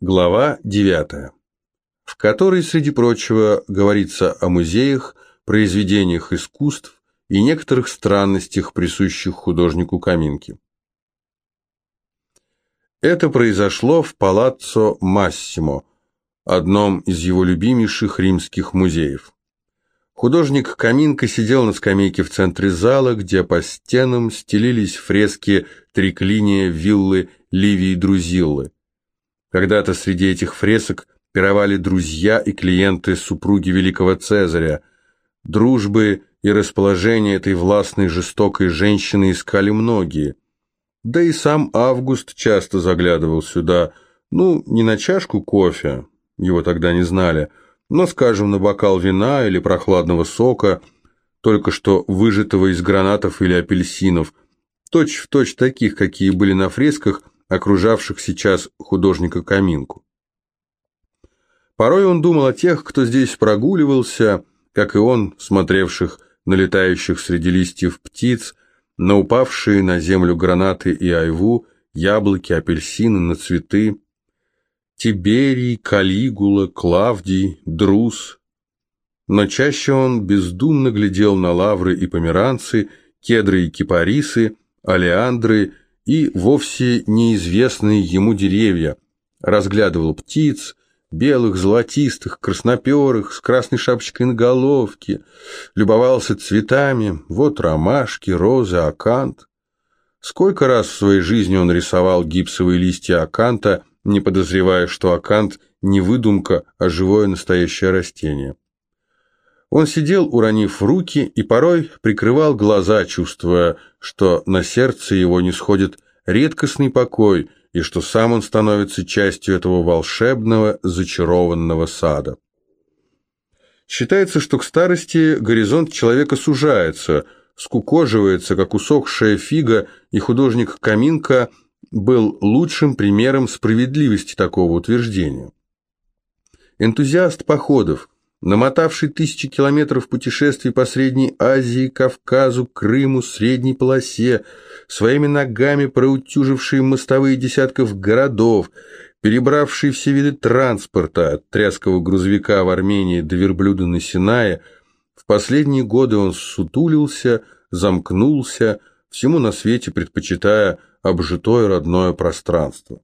Глава 9, в которой, среди прочего, говорится о музеях, произведениях искусств и некоторых странностях, присущих художнику Каминки. Это произошло в Палаццо Массимо, одном из его любимейших римских музеев. Художник Каминка сидел на скамейке в центре зала, где по стенам стелились фрески триклиния виллы Ливии Друзиллы. Когда-то среди этих фресок пировали друзья и клиенты супруги великого Цезаря. Дружбы и расположение этой властной жестокой женщины искали многие. Да и сам Август часто заглядывал сюда, ну, не на чашку кофе, его тогда не знали, но, скажем, на бокал вина или прохладного сока, только что выжатого из гранатов или апельсинов, точь-в-точь точь таких, какие были на фресках – окружавших сейчас художника Каминку. Порой он думал о тех, кто здесь прогуливался, как и он, смотревших на летающих среди листьев птиц, на упавшие на землю гранаты и айву, яблоки, апельсины, на цветы. Тиберий, Калигула, Клавдий, Друз. Но чаще он бездумно глядел на лавры и померанцы, кедры и кипарисы, алиандры и вовсе неизвестные ему деревья, разглядывал птиц, белых, золотистых, красноперых, с красной шапочкой на головке, любовался цветами, вот ромашки, розы, акант. Сколько раз в своей жизни он рисовал гипсовые листья аканта, не подозревая, что акант не выдумка, а живое настоящее растение. Он сидел, уронив руки, и порой прикрывал глаза, чувствуя, что на сердце его не сходит редкостный покой, и что сам он становится частью этого волшебного, зачарованного сада. Считается, что к старости горизонт человека сужается, скукоживается, как усохшая фига, и художник Каминка был лучшим примером справедливости такого утверждения. Энтузиаст походов – намотавший тысячи километров путешествий по Средней Азии, Кавказу, Крыму, Средней полосе, своими ногами проутюживший мостовые десятков городов, перебравший все виды транспорта, от тряского грузовика в Армении до верблюда на Синае, в последние годы он сутулился, замкнулся, всему на свете предпочитая обжитое родное пространство.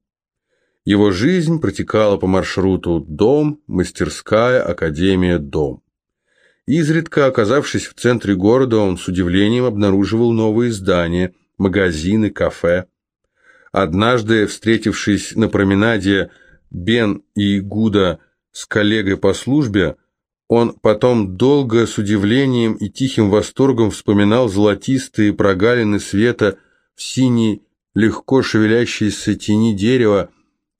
Его жизнь протекала по маршруту «Дом», «Мастерская», «Академия», «Дом». Изредка, оказавшись в центре города, он с удивлением обнаруживал новые здания, магазины, кафе. Однажды, встретившись на променаде Бен и Гуда с коллегой по службе, он потом долго с удивлением и тихим восторгом вспоминал золотистые прогалины света в синей, легко шевелящейся тени дерева,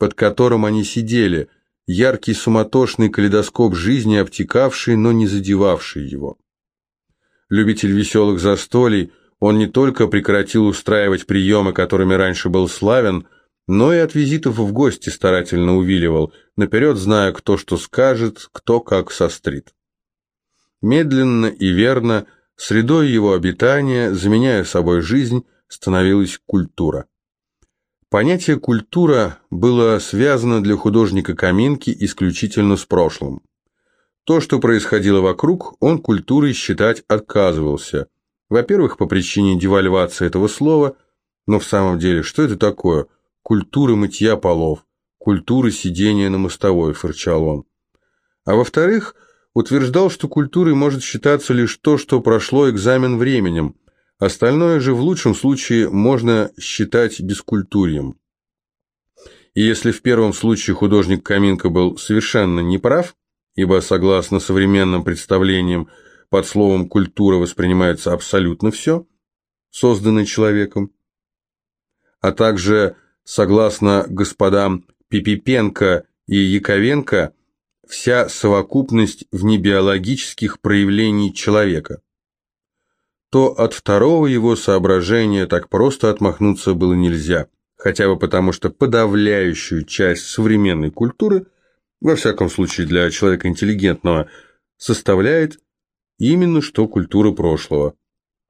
под которым они сидели, яркий суматошный калейдоскоп жизни, обтекавший, но не задевавший его. Любитель веселых застолий, он не только прекратил устраивать приемы, которыми раньше был славен, но и от визитов в гости старательно увиливал, наперед зная, кто что скажет, кто как сострит. Медленно и верно, средой его обитания, заменяя собой жизнь, становилась культура. Понятие «культура» было связано для художника Каминки исключительно с прошлым. То, что происходило вокруг, он культурой считать отказывался. Во-первых, по причине девальвации этого слова, но в самом деле, что это такое? Культура мытья полов, культура сидения на мостовой, фырчал он. А во-вторых, утверждал, что культурой может считаться лишь то, что прошло экзамен временем, Остальное же в лучшем случае можно считать бескультурьем. И если в первом случае художник Каминка был совершенно неправ, ибо, согласно современным представлениям, под словом «культура» воспринимается абсолютно все, созданное человеком, а также, согласно господам Пипипенко и Яковенко, вся совокупность внебиологических проявлений человека то от второго его соображения так просто отмахнуться было нельзя, хотя бы потому, что подавляющую часть современной культуры, во всяком случае для человека интеллигентного, составляет именно что культура прошлого.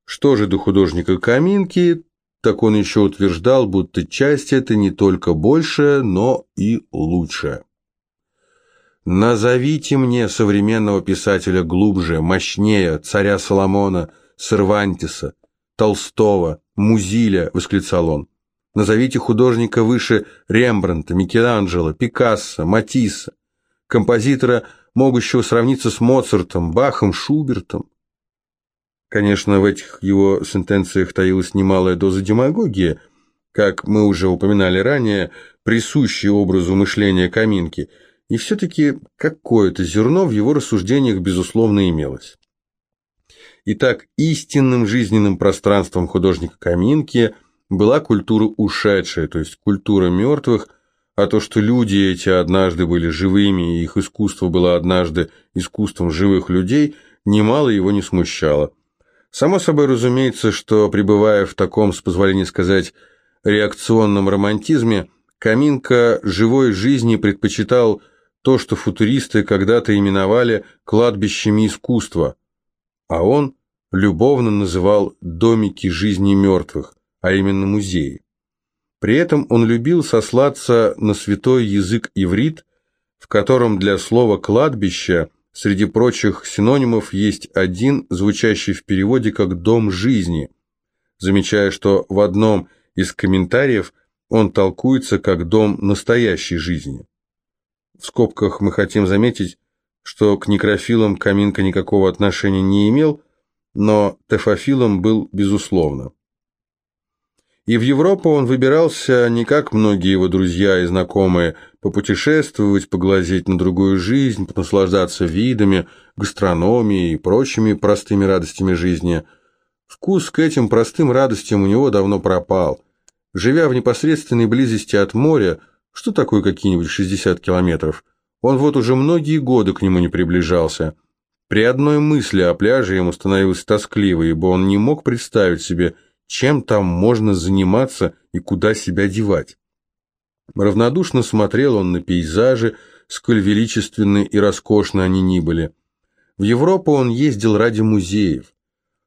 Что же до художника Каминки, так он еще утверждал, будто часть эта не только большая, но и лучшая. «Назовите мне современного писателя глубже, мощнее, царя Соломона, Сервантеса, Толстого, Музиля», — восклицал он. «Назовите художника выше Рембрандта, Микеланджело, Пикассо, Матисса, композитора, могущего сравниться с Моцартом, Бахом, Шубертом». Конечно, в этих его сентенциях таилась немалая доза демагогии, как мы уже упоминали ранее, присущей образу мышления Каминки, и все-таки какое-то зерно в его рассуждениях, безусловно, имелось. Итак, истинным жизненным пространством художника Каминки была культура ушедшая, то есть культура мертвых, а то, что люди эти однажды были живыми, и их искусство было однажды искусством живых людей, немало его не смущало. Само собой разумеется, что, пребывая в таком, с позволения сказать, реакционном романтизме, Каминка живой жизни предпочитал то, что футуристы когда-то именовали кладбищами искусства, а он любовно называл домики жизни мертвых, а именно музеи. При этом он любил сослаться на святой язык иврит, в котором для слова «кладбище» Среди прочих синонимов есть один, звучащий в переводе как «дом жизни», замечая, что в одном из комментариев он толкуется как «дом настоящей жизни». В скобках мы хотим заметить, что к некрофилам Каминка никакого отношения не имел, но тефофилом был безусловно. И в Европу он выбирался не как многие его друзья и знакомые, попутешествовать, поглазеть на другую жизнь, наслаждаться видами, гастрономией и прочими простыми радостями жизни. Вкус к этим простым радостям у него давно пропал. Живя в непосредственной близости от моря, что такое какие-нибудь 60 километров, он вот уже многие годы к нему не приближался. При одной мысли о пляже ему становилось тоскливо, ибо он не мог представить себе, чем там можно заниматься и куда себя девать. Равнодушно смотрел он на пейзажи, сколь величественны и роскошны они ни были. В Европу он ездил ради музеев.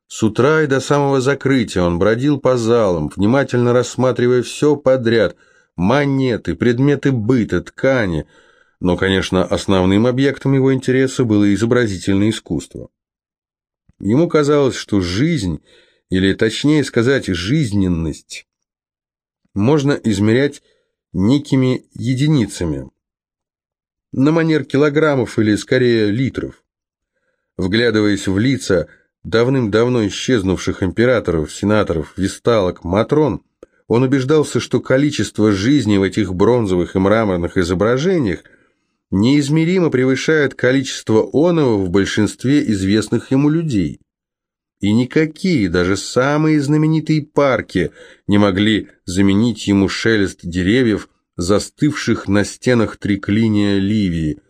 С утра и до самого закрытия он бродил по залам, внимательно рассматривая все подряд – монеты, предметы быта, ткани. Но, конечно, основным объектом его интереса было изобразительное искусство. Ему казалось, что жизнь – или точнее сказать жизненность, можно измерять некими единицами, на манер килограммов или скорее литров. Вглядываясь в лица давным-давно исчезнувших императоров, сенаторов, висталок, матрон, он убеждался, что количество жизни в этих бронзовых и мраморных изображениях неизмеримо превышает количество оного в большинстве известных ему людей и никакие, даже самые знаменитые парки не могли заменить ему шелест деревьев, застывших на стенах триклиния Ливии,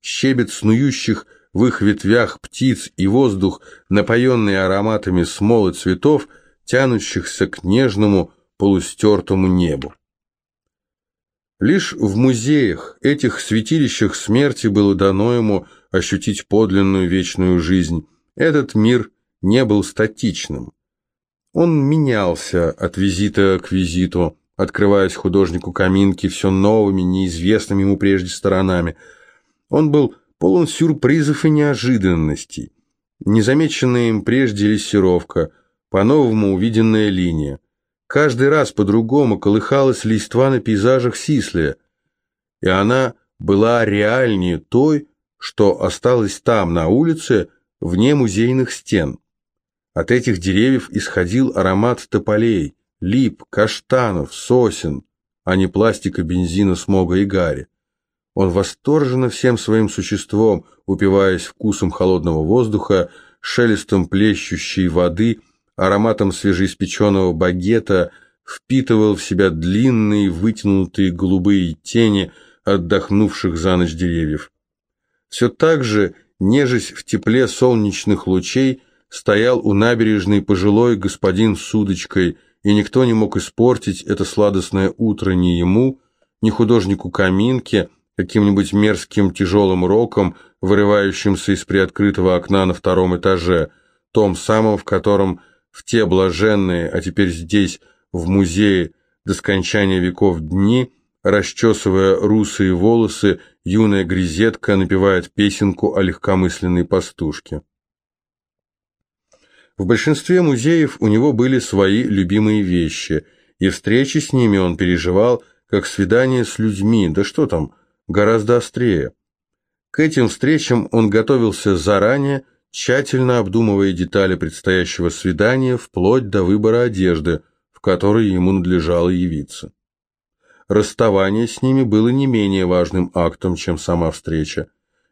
щебет снующих в их ветвях птиц и воздух, напоенный ароматами смолы цветов, тянущихся к нежному полустертому небу. Лишь в музеях, этих святилищах смерти было дано ему ощутить подлинную вечную жизнь. Этот мир – не был статичным. Он менялся от визита к визиту, открываясь художнику Каминки все новыми, неизвестными ему прежде сторонами. Он был полон сюрпризов и неожиданностей. Незамеченная им прежде лессировка, по-новому увиденная линия. Каждый раз по-другому колыхалась листва на пейзажах Сислия, и она была реальнее той, что осталась там, на улице, вне музейных стен. От этих деревьев исходил аромат тополей, лип, каштанов, сосен, а не пластика, бензина, смога и гари. Он восторженно всем своим существом, упиваясь вкусом холодного воздуха, шелестом плещущей воды, ароматом свежеиспеченного багета, впитывал в себя длинные вытянутые голубые тени отдохнувших за ночь деревьев. Все так же, нежесть в тепле солнечных лучей, стоял у набережной пожилой господин с удочкой, и никто не мог испортить это сладостное утро ни ему, ни художнику Каминке, каким-нибудь мерзким тяжелым роком, вырывающимся из приоткрытого окна на втором этаже, том самом, в котором в те блаженные, а теперь здесь, в музее до скончания веков дни, расчесывая русые волосы, юная грезетка напевает песенку о легкомысленной пастушке. В большинстве музеев у него были свои любимые вещи, и встречи с ними он переживал как свидание с людьми, да что там, гораздо острее. К этим встречам он готовился заранее, тщательно обдумывая детали предстоящего свидания вплоть до выбора одежды, в которой ему надлежало явиться. Расставание с ними было не менее важным актом, чем сама встреча.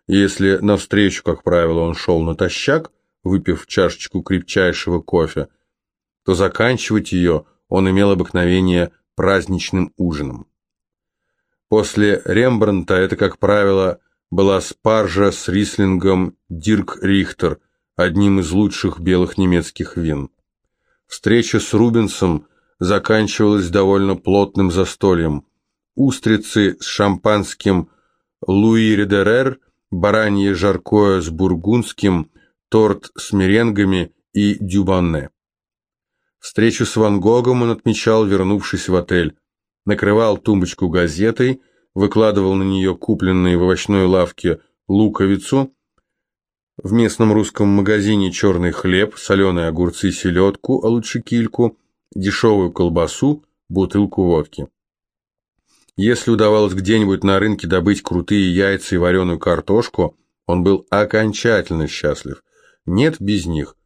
Если навстречу, как правило, он шел натощак, выпив чашечку крепчайшего кофе, то заканчивать ее он имел обыкновение праздничным ужином. После Рембрандта это, как правило, была спаржа с рислингом Дирк Рихтер, одним из лучших белых немецких вин. Встреча с Рубенсом заканчивалась довольно плотным застольем. Устрицы с шампанским Луи Редерер, баранье жаркое с бургундским, торт с меренгами и дюбанне. Встречу с Ван Гогом он отмечал, вернувшись в отель. Накрывал тумбочку газетой, выкладывал на нее купленные в овощной лавке луковицу, в местном русском магазине черный хлеб, соленые огурцы, селедку, а лучше кильку, дешевую колбасу, бутылку водки. Если удавалось где-нибудь на рынке добыть крутые яйца и вареную картошку, он был окончательно счастлив. Нет без них.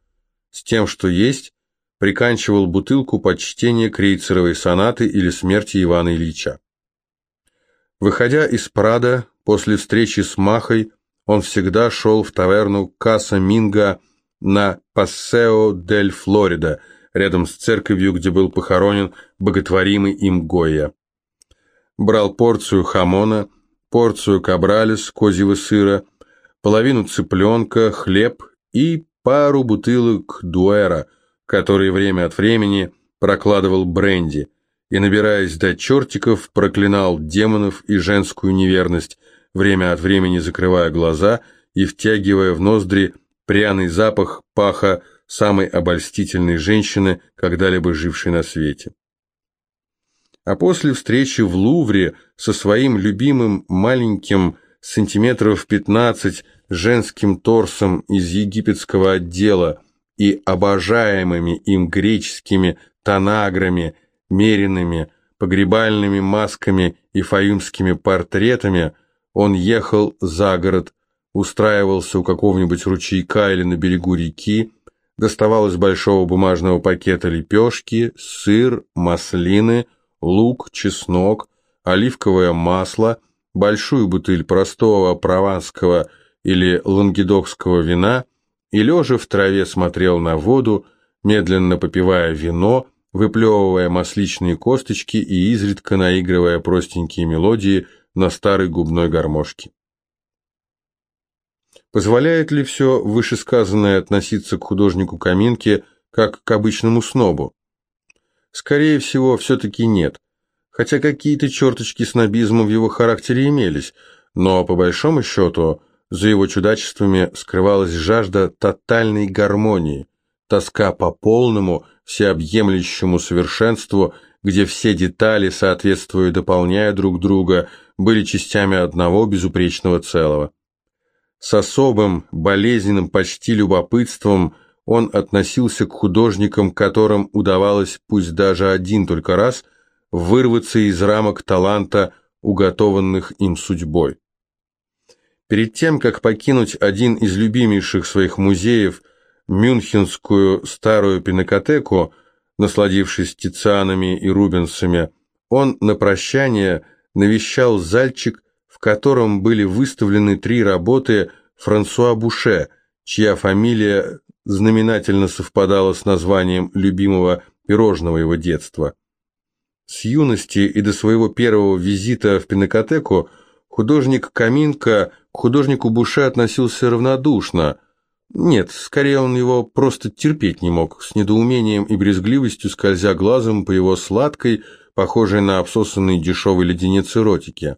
С тем, что есть, приканчивал бутылку под чтение крейцеровой сонаты или смерти Ивана Ильича. Выходя из Прада, после встречи с Махой, он всегда шел в таверну Каса Минга на Пассео дель Флорида, рядом с церковью, где был похоронен боготворимый им Гойя. Брал порцию хамона, порцию кабралис, козьего сыра, половину цыпленка, хлеб и пару бутылок дуэра, которые время от времени прокладывал бренди, и, набираясь до чертиков, проклинал демонов и женскую неверность, время от времени закрывая глаза и втягивая в ноздри пряный запах паха самой обольстительной женщины, когда-либо жившей на свете. А после встречи в Лувре со своим любимым маленьким сантиметров 15 женским торсом из египетского отдела и обожаемыми им греческими танаграми, меренными, погребальными масками и фаюмскими портретами, он ехал за город, устраивался у какого-нибудь ручейка или на берегу реки, доставал из большого бумажного пакета лепешки, сыр, маслины, лук, чеснок, оливковое масло, большую бутыль простого прованского или лангедокского вина и, лежа в траве, смотрел на воду, медленно попивая вино, выплевывая масличные косточки и изредка наигрывая простенькие мелодии на старой губной гармошке. Позволяет ли все вышесказанное относиться к художнику Каминке как к обычному снобу? Скорее всего, все-таки нет, хотя какие-то черточки снобизма в его характере имелись, но по большому счету – за его чудачествами скрывалась жажда тотальной гармонии, тоска по полному, всеобъемлющему совершенству, где все детали, соответствуя и дополняя друг друга, были частями одного безупречного целого. С особым, болезненным почти любопытством он относился к художникам, которым удавалось, пусть даже один только раз, вырваться из рамок таланта, уготованных им судьбой. Перед тем, как покинуть один из любимейших своих музеев, Мюнхенскую старую пинокотеку, насладившись Тицианами и Рубенсами, он на прощание навещал зальчик, в котором были выставлены три работы Франсуа Буше, чья фамилия знаменательно совпадала с названием любимого пирожного его детства. С юности и до своего первого визита в пинокотеку художник Каминка – к художнику Буше относился равнодушно. Нет, скорее он его просто терпеть не мог, с недоумением и брезгливостью скользя глазом по его сладкой, похожей на обсосанный дешевый леденец эротики.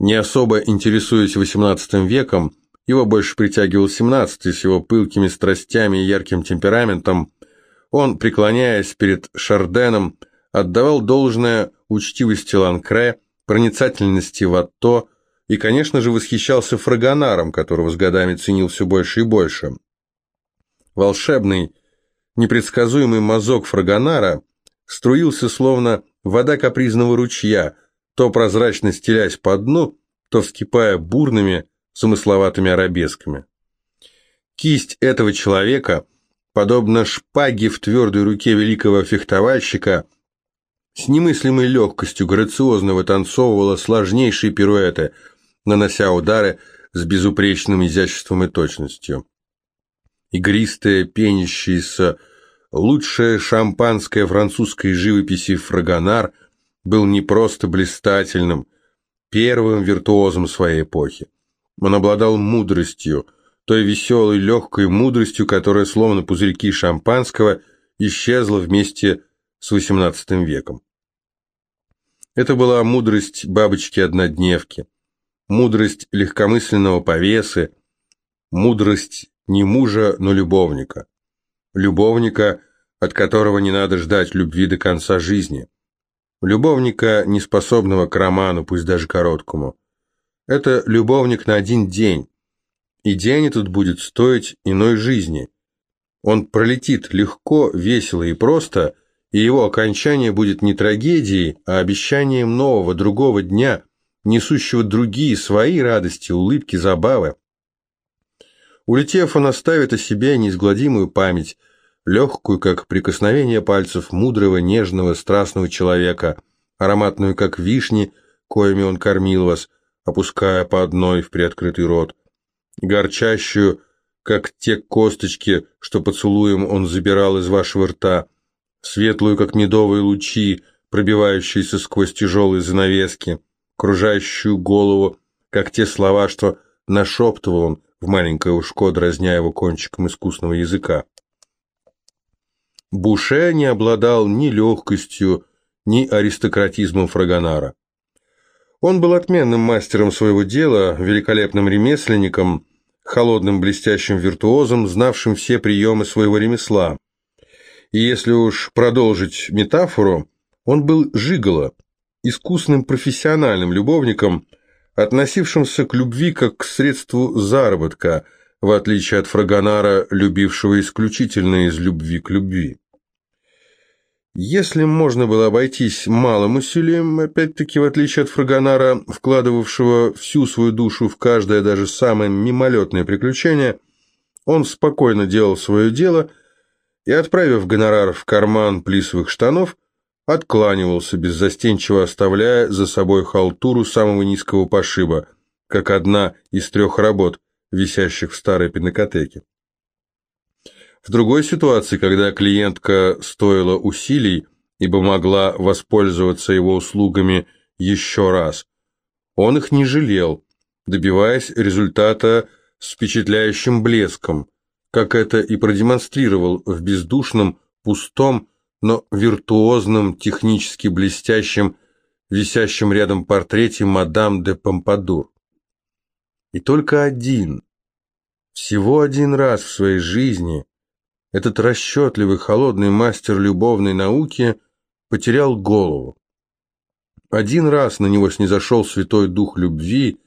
Не особо интересуясь XVIII веком, его больше притягивал XVII с его пылкими страстями и ярким темпераментом, Он, преклоняясь перед Шарденом, отдавал должное учтивости Ланкре, проницательности Ватто и, конечно же, восхищался Фрагонаром, которого с годами ценил все больше и больше. Волшебный, непредсказуемый мазок Фрагонара струился словно вода капризного ручья, то прозрачно стелясь по дну, то вскипая бурными, замысловатыми арабесками. Кисть этого человека, подобно шпаге в твердой руке великого фехтовальщика, с немыслимой легкостью грациозно вытанцовывала сложнейшие пируэты, нанося удары с безупречным изяществом и точностью. Игристая, пенящаяся, лучшая шампанское французской живописи фрагонар был не просто блистательным, первым виртуозом своей эпохи. Он обладал мудростью, той веселой, легкой мудростью, которая, словно пузырьки шампанского, исчезла вместе с XVIII веком. Это была мудрость бабочки-однодневки, мудрость легкомысленного повесы, мудрость не мужа, но любовника. Любовника, от которого не надо ждать любви до конца жизни. Любовника, не способного к роману, пусть даже короткому. Это любовник на один день, и день этот будет стоить иной жизни. Он пролетит легко, весело и просто, и его окончание будет не трагедией, а обещанием нового, другого дня, несущего другие свои радости, улыбки, забавы. Улетев, он оставит о себе неизгладимую память, легкую, как прикосновение пальцев мудрого, нежного, страстного человека, ароматную, как вишни, коими он кормил вас, опуская по одной в приоткрытый рот, горчащую, как те косточки, что поцелуем он забирал из вашего рта, светлую, как медовые лучи, пробивающиеся сквозь тяжелые занавески, кружащую голову, как те слова, что нашептывал он в маленькое ушко, дразня его кончиком искусного языка. Буше не обладал ни легкостью, ни аристократизмом Фрагонара. Он был отменным мастером своего дела, великолепным ремесленником, холодным блестящим виртуозом, знавшим все приемы своего ремесла. И если уж продолжить метафору, он был жиголо, искусным профессиональным любовником, относившимся к любви как к средству заработка, в отличие от Фрагонара, любившего исключительно из любви к любви. Если можно было обойтись малым усилием, опять-таки, в отличие от Фрагонара, вкладывавшего всю свою душу в каждое, даже самое мимолетное приключение, он спокойно делал свое дело и, отправив гонорар в карман плисовых штанов, откланивался, беззастенчиво оставляя за собой халтуру самого низкого пошиба, как одна из трех работ, висящих в старой пинокотеке. В другой ситуации, когда клиентка стоила усилий, ибо могла воспользоваться его услугами еще раз, он их не жалел, добиваясь результата с впечатляющим блеском, как это и продемонстрировал в бездушном, пустом, но виртуозном, технически блестящем, висящем рядом портрете мадам де Помпадур. И только один, всего один раз в своей жизни этот расчетливый, холодный мастер любовной науки потерял голову. Один раз на него снизошел святой дух любви,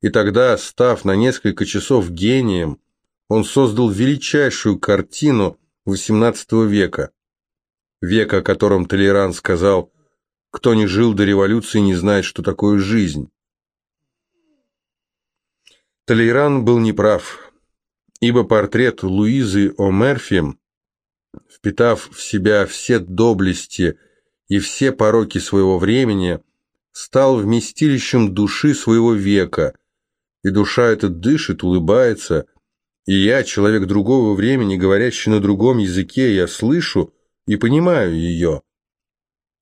и тогда, став на несколько часов гением, он создал величайшую картину XVIII века, века, о котором Толеран сказал «Кто не жил до революции, не знает, что такое жизнь». Толейран был неправ ибо портрет Луизы О'Мерфи, впитав в себя все доблести и все пороки своего времени, стал вместилищем души своего века, и душа эта дышит, улыбается, и я, человек другого времени, говорящий на другом языке, я слышу и понимаю ее.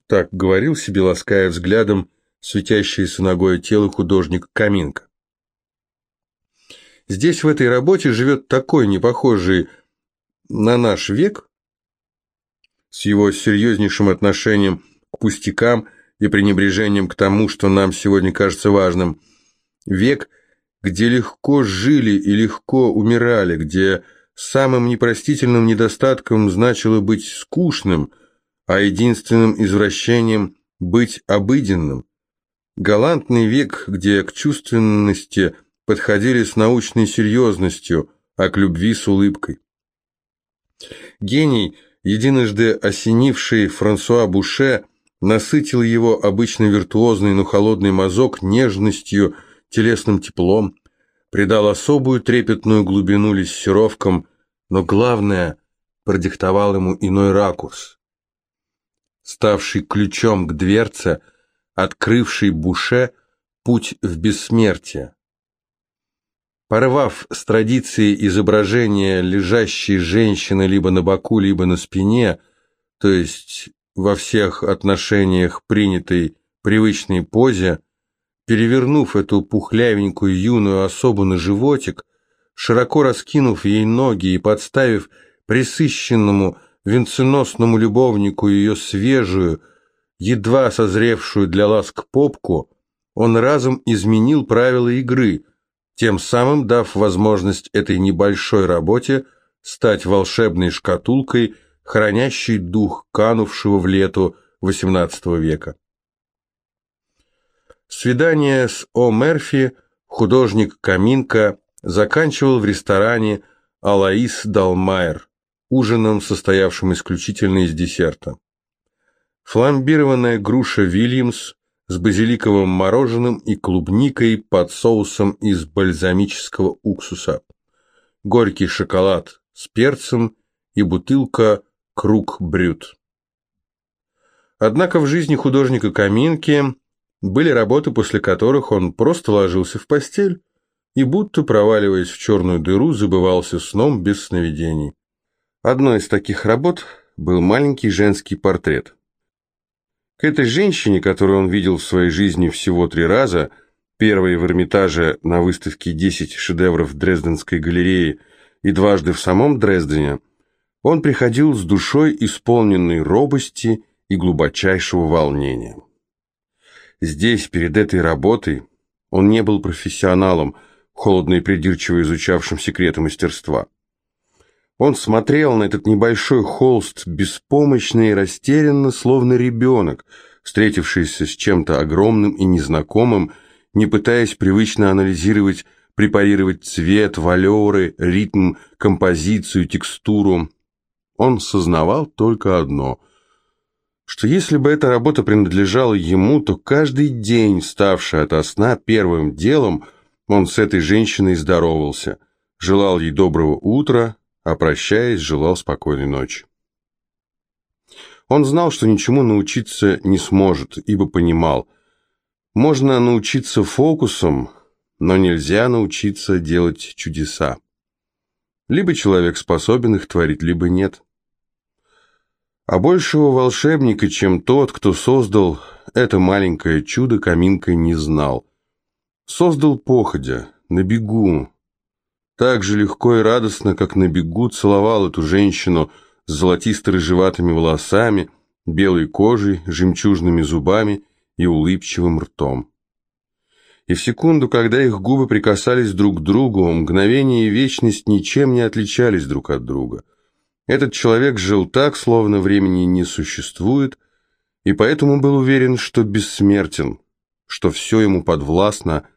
Так говорил себе, лаская взглядом светящееся ногой тело художник Каминка. Здесь в этой работе живет такой непохожий на наш век, с его серьезнейшим отношением к пустякам и пренебрежением к тому, что нам сегодня кажется важным. Век, где легко жили и легко умирали, где самым непростительным недостатком значило быть скучным, а единственным извращением – быть обыденным. Галантный век, где к чувственности подходили с научной серьезностью, а к любви с улыбкой. Гений, единожды осенивший Франсуа Буше, насытил его обычно виртуозный, но холодный мазок нежностью, телесным теплом, придал особую трепетную глубину лессировкам, но главное, продиктовал ему иной ракурс, ставший ключом к дверце, открывший Буше путь в бессмертие. Порвав с традицией изображения лежащей женщины либо на боку, либо на спине, то есть во всех отношениях принятой привычной позе, перевернув эту пухлявенькую юную особу на животик, широко раскинув ей ноги и подставив присыщенному венценосному любовнику ее свежую, едва созревшую для ласк попку, он разом изменил правила игры, тем самым дав возможность этой небольшой работе стать волшебной шкатулкой, хранящей дух канувшего в лету XVIII века. Свидание с О. Мерфи художник Каминка заканчивал в ресторане Алаис Далмайер, ужином, состоявшим исключительно из десерта. Фламбированная груша Вильямс с базиликовым мороженым и клубникой под соусом из бальзамического уксуса, горький шоколад с перцем и бутылка «Круг Брют». Однако в жизни художника Каминки были работы, после которых он просто ложился в постель и, будто проваливаясь в черную дыру, забывался сном без сновидений. Одной из таких работ был маленький женский портрет. К этой женщине, которую он видел в своей жизни всего три раза, первой в Эрмитаже на выставке «10 шедевров Дрезденской галереи» и дважды в самом Дрездене, он приходил с душой, исполненной робости и глубочайшего волнения. Здесь, перед этой работой, он не был профессионалом, холодно и придирчиво изучавшим секреты мастерства. Он смотрел на этот небольшой холст беспомощно и растерянно, словно ребенок, встретившийся с чем-то огромным и незнакомым, не пытаясь привычно анализировать, препарировать цвет, валеры, ритм, композицию, текстуру. Он сознавал только одно – что если бы эта работа принадлежала ему, то каждый день, ставший ото сна первым делом, он с этой женщиной здоровался, желал ей доброго утра, а прощаясь, желал спокойной ночи. Он знал, что ничему научиться не сможет, ибо понимал, можно научиться фокусам, но нельзя научиться делать чудеса. Либо человек способен их творить, либо нет. А большего волшебника, чем тот, кто создал это маленькое чудо, Каминка не знал. Создал походя, на бегу, так же легко и радостно, как на бегу, целовал эту женщину с золотисто-рыжеватыми волосами, белой кожей, жемчужными зубами и улыбчивым ртом. И в секунду, когда их губы прикасались друг к другу, мгновение и вечность ничем не отличались друг от друга. Этот человек жил так, словно времени не существует, и поэтому был уверен, что бессмертен, что все ему подвластно,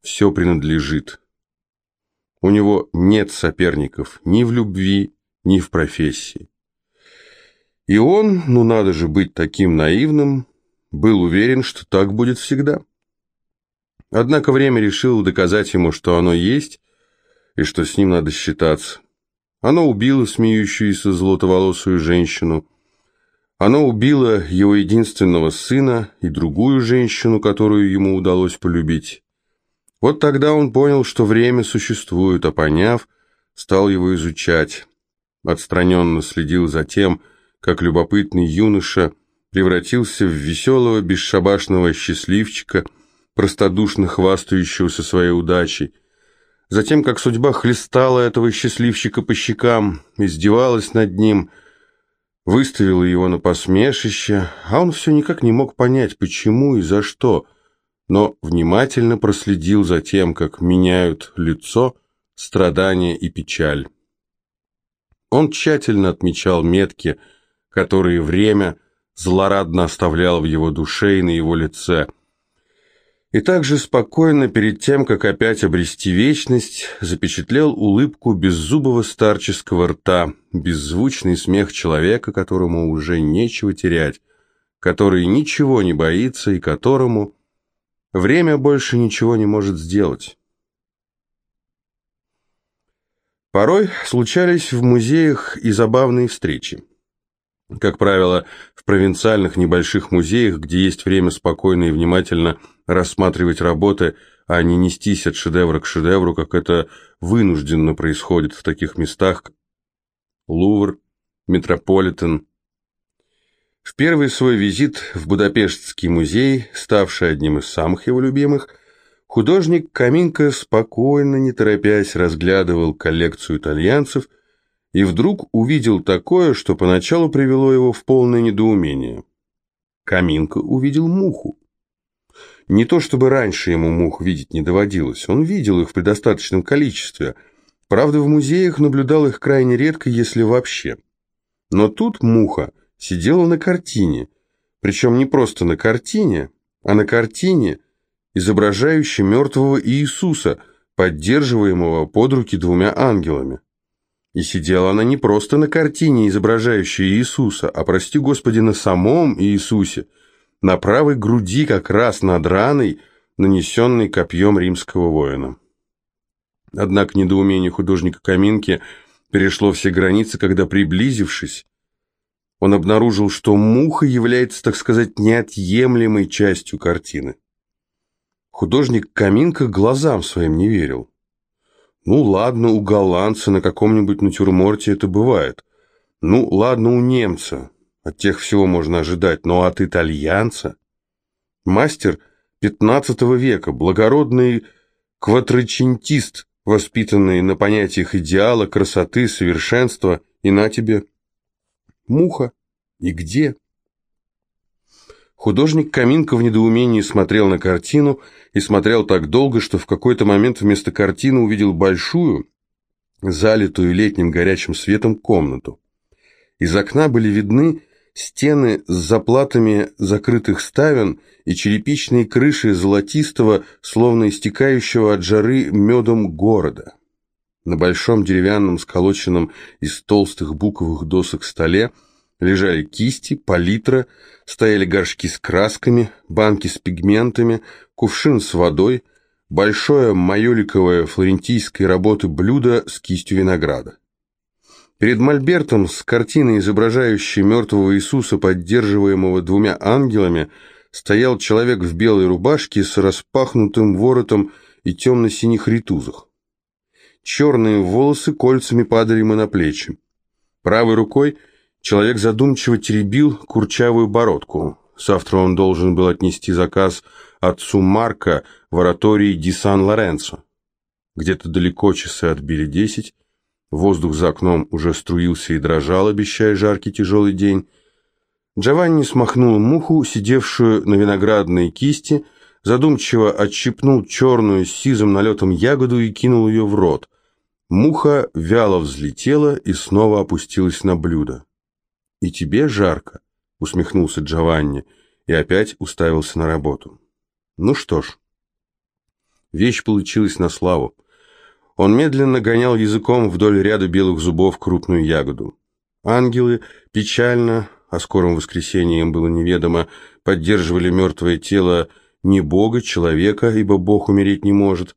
все принадлежит. У него нет соперников ни в любви, ни в профессии. И он, ну надо же быть таким наивным, был уверен, что так будет всегда. Однако время решило доказать ему, что оно есть, и что с ним надо считаться. Оно убило смеющуюся золотоволосую женщину. Оно убило его единственного сына и другую женщину, которую ему удалось полюбить. Вот тогда он понял, что время существует, а поняв, стал его изучать. Отстраненно следил за тем, как любопытный юноша превратился в веселого, бесшабашного счастливчика, простодушно хвастающегося своей удачей. Затем, как судьба хлестала этого счастливчика по щекам, издевалась над ним, выставила его на посмешище, а он все никак не мог понять, почему и за что – но внимательно проследил за тем, как меняют лицо, страдания и печаль. Он тщательно отмечал метки, которые время злорадно оставляло в его душе и на его лице – и также спокойно, перед тем, как опять обрести вечность, запечатлел улыбку беззубого старческого рта, беззвучный смех человека, которому уже нечего терять, который ничего не боится и которому время больше ничего не может сделать. Порой случались в музеях и забавные встречи. Как правило, в провинциальных небольших музеях, где есть время спокойно и внимательно рассматривать работы, а не нестись от шедевра к шедевру, как это вынужденно происходит в таких местах, как Лувр, Метрополитен. В первый свой визит в Будапештский музей, ставший одним из самых его любимых, художник Каминко спокойно, не торопясь, разглядывал коллекцию итальянцев – и вдруг увидел такое, что поначалу привело его в полное недоумение. Каминка увидел муху. Не то чтобы раньше ему мух видеть не доводилось, он видел их в предостаточном количестве, правда в музеях наблюдал их крайне редко, если вообще. Но тут муха сидела на картине, причем не просто на картине, а на картине, изображающей мертвого Иисуса, поддерживаемого под руки двумя ангелами. И сидела она не просто на картине, изображающей Иисуса, а, прости Господи, на самом Иисусе, на правой груди как раз над раной, нанесенной копьем римского воина. Однако недоумение художника Каминки перешло все границы, когда, приблизившись, он обнаружил, что муха является, так сказать, неотъемлемой частью картины. Художник Каминка глазам своим не верил. Ну ладно, у голландца на каком-нибудь натюрморте это бывает. Ну ладно, у немца. От тех всего можно ожидать, но от итальянца? Мастер XV века, благородный кватрочентист, воспитанный на понятиях идеала, красоты, совершенства, и на тебе. Муха. И где? Художник Каминка в недоумении смотрел на картину и смотрел так долго, что в какой-то момент вместо картины увидел большую, залитую летним горячим светом комнату. Из окна были видны стены с заплатами закрытых ставен и черепичные крыши золотистого, словно истекающего от жары медом города. На большом деревянном, сколоченном из толстых буковых досок столе Лежали кисти, палитра, стояли горшки с красками, банки с пигментами, кувшин с водой, большое майоликовое флорентийской работы блюдо с кистью винограда. Перед мольбертом с картиной, изображающей мертвого Иисуса, поддерживаемого двумя ангелами, стоял человек в белой рубашке с распахнутым воротом и темно-синих ритузах. Черные волосы кольцами падали ему на плечи. Правой рукой – Человек задумчиво теребил курчавую бородку. Завтра он должен был отнести заказ отцу Марка в оратории Ди Сан-Лоренцо. Где-то далеко часы отбили десять, воздух за окном уже струился и дрожал, обещая жаркий тяжелый день. Джованни смахнул муху, сидевшую на виноградной кисти, задумчиво отщипнул черную с сизым налетом ягоду и кинул ее в рот. Муха вяло взлетела и снова опустилась на блюдо. «И тебе жарко», — усмехнулся Джованни и опять уставился на работу. «Ну что ж». Вещь получилась на славу. Он медленно гонял языком вдоль ряда белых зубов крупную ягоду. Ангелы печально, о скором воскресении им было неведомо, поддерживали мертвое тело не Бога, человека, ибо Бог умереть не может,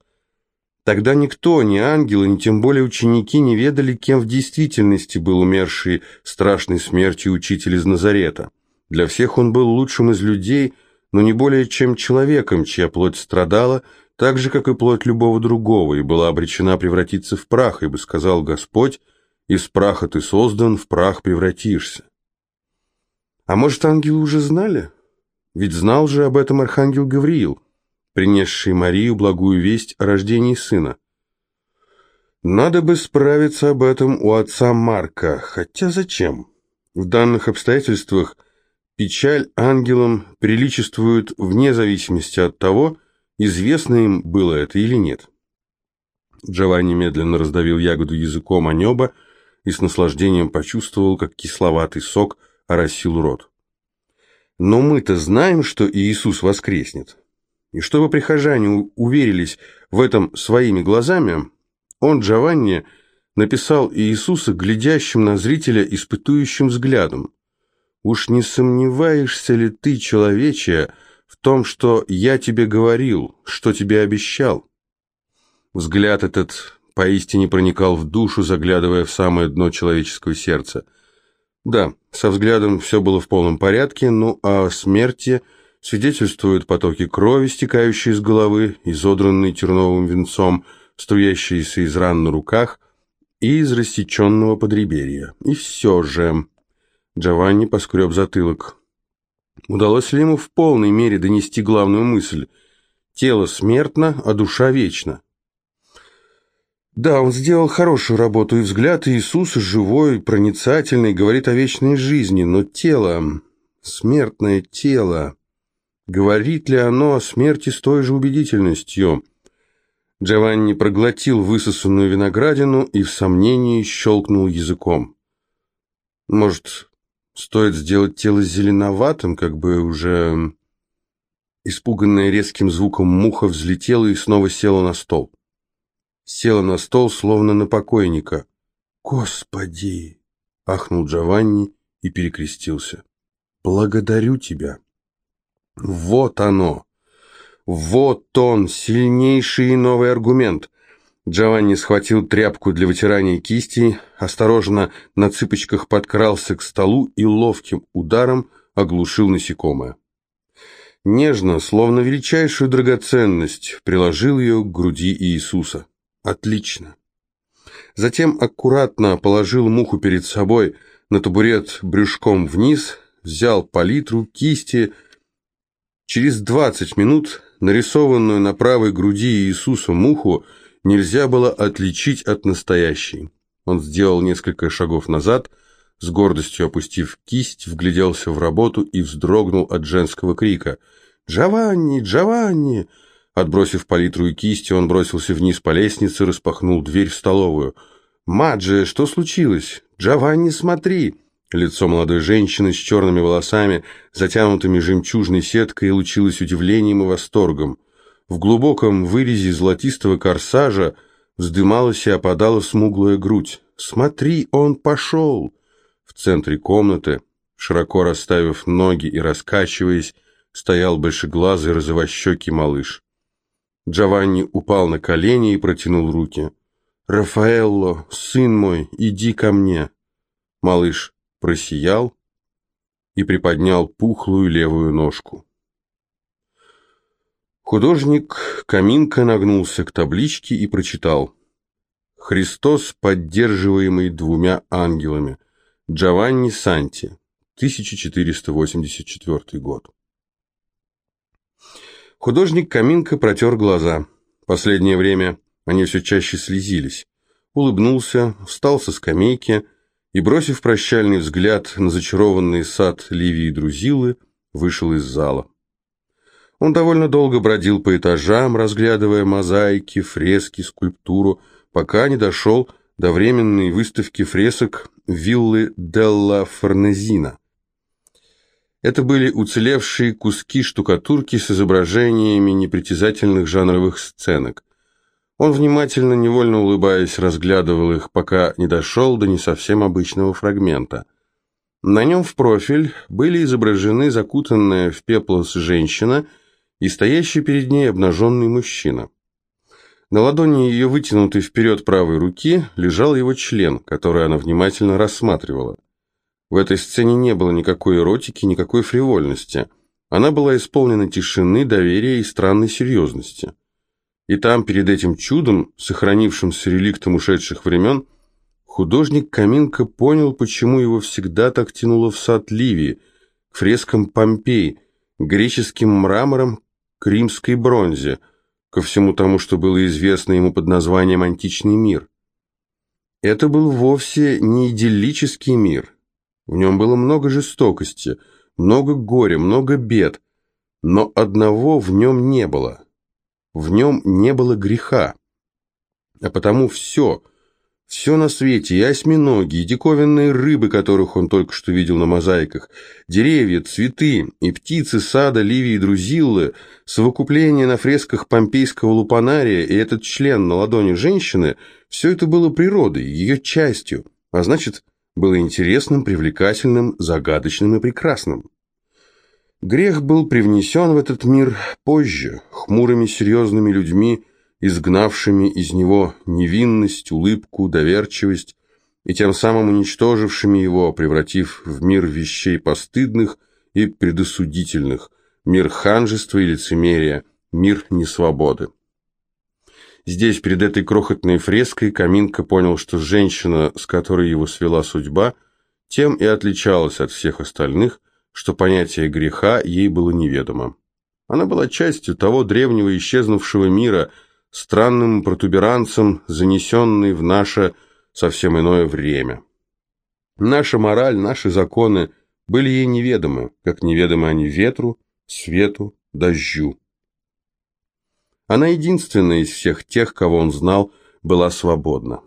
Тогда никто, ни ангелы, ни тем более ученики не ведали, кем в действительности был умерший страшной смертью учитель из Назарета. Для всех он был лучшим из людей, но не более чем человеком, чья плоть страдала, так же, как и плоть любого другого, и была обречена превратиться в прах, ибо сказал Господь, «Из праха ты создан, в прах превратишься». А может, ангелы уже знали? Ведь знал же об этом архангел Гавриил принесший Марию благую весть о рождении сына. Надо бы справиться об этом у отца Марка, хотя зачем? В данных обстоятельствах печаль ангелам приличествует вне зависимости от того, известно им было это или нет. Джованни медленно раздавил ягоду языком о небо, и с наслаждением почувствовал, как кисловатый сок оросил рот. Но мы-то знаем, что Иисус воскреснет. И чтобы прихожане уверились в этом своими глазами, он, Джованни, написал Иисуса глядящим на зрителя испытующим взглядом. «Уж не сомневаешься ли ты, человече, в том, что я тебе говорил, что тебе обещал?» Взгляд этот поистине проникал в душу, заглядывая в самое дно человеческого сердца. Да, со взглядом все было в полном порядке, ну а о смерти свидетельствуют потоки крови, стекающие из головы, изодранные терновым венцом, струящиеся из ран на руках и из рассеченного подреберья. И все же... Джованни поскреб затылок. Удалось ли ему в полной мере донести главную мысль? Тело смертно, а душа вечна. Да, он сделал хорошую работу, и взгляд Иисуса живой, проницательный, говорит о вечной жизни, но тело, смертное тело, говорит ли оно о смерти с той же убедительностью? Джованни проглотил высосанную виноградину и в сомнении щелкнул языком. Может, стоит сделать тело зеленоватым, как бы уже... Испуганная резким звуком муха взлетела и снова села на стол села на стол, словно на покойника. «Господи!» — ахнул Джованни и перекрестился. «Благодарю тебя!» Вот оно! Вот он, сильнейший и новый аргумент. Джованни схватил тряпку для вытирания кисти, осторожно на цыпочках подкрался к столу и ловким ударом оглушил насекомое. Нежно, словно величайшую драгоценность, приложил ее к груди Иисуса. Отлично. Затем аккуратно положил муху перед собой на табурет брюшком вниз, взял палитру, кисти. Через двадцать минут нарисованную на правой груди Иисуса муху нельзя было отличить от настоящей. Он сделал несколько шагов назад, с гордостью опустив кисть, вгляделся в работу и вздрогнул от женского крика. «Джованни! Джованни!» Отбросив палитру и кисти, он бросился вниз по лестнице, распахнул дверь в столовую. «Маджи, что случилось? Джованни, смотри!» Лицо молодой женщины с черными волосами, затянутыми жемчужной сеткой, лучилось удивлением и восторгом. В глубоком вырезе золотистого корсажа вздымалась и опадала смуглая грудь. «Смотри, он пошел!» В центре комнаты, широко расставив ноги и раскачиваясь, стоял большеглазый розовощекий малыш. Джованни упал на колени и протянул руки. «Рафаэлло, сын мой, иди ко мне!» Малыш просиял и приподнял пухлую левую ножку. Художник Каминка нагнулся к табличке и прочитал «Христос, поддерживаемый двумя ангелами. Джованни Санти, 1484 год». Художник Каминка протер глаза. Последнее время они все чаще слезились. Улыбнулся, встал со скамейки и, бросив прощальный взгляд на зачарованный сад Ливии Друзилы, вышел из зала. Он довольно долго бродил по этажам, разглядывая мозаики, фрески, скульптуру, пока не дошел до временной выставки фресок виллы Делла Форнезина. Это были уцелевшие куски штукатурки с изображениями непритязательных жанровых сценок. Он внимательно, невольно улыбаясь, разглядывал их, пока не дошел до не совсем обычного фрагмента. На нем в профиль были изображены закутанная в пеплос женщина и стоящий перед ней обнаженный мужчина. На ладони ее вытянутой вперед правой руки лежал его член, который она внимательно рассматривала. В этой сцене не было никакой эротики, никакой фривольности. Она была исполнена тишины, доверия и странной серьезности. И там, перед этим чудом, сохранившимся реликтом ушедших времен, художник Каминка понял, почему его всегда так тянуло в сад Ливии, к фрескам Помпей, к греческим мраморам, к римской бронзе, ко всему тому, что было известно ему под названием «античный мир». Это был вовсе не идиллический мир, в нем было много жестокости, много горя, много бед, но одного в нем не было. В нем не было греха. А потому все, Все на свете, и осьминоги, и диковинные рыбы, которых он только что видел на мозаиках, деревья, цветы и птицы сада Ливии Друзиллы, совокупление на фресках помпейского лупанария и этот член на ладони женщины – все это было природой, ее частью, а значит, было интересным, привлекательным, загадочным и прекрасным. Грех был привнесен в этот мир позже, хмурыми серьезными людьми, изгнавшими из него невинность, улыбку, доверчивость и тем самым уничтожившими его, превратив в мир вещей постыдных и предосудительных, мир ханжества и лицемерия, мир несвободы. Здесь, перед этой крохотной фреской, Каминка понял, что женщина, с которой его свела судьба, тем и отличалась от всех остальных, что понятие греха ей было неведомо. Она была частью того древнего исчезнувшего мира – странным протуберанцем, занесенный в наше совсем иное время. Наша мораль, наши законы были ей неведомы, как неведомы они ветру, свету, дождю. Она единственная из всех тех, кого он знал, была свободна.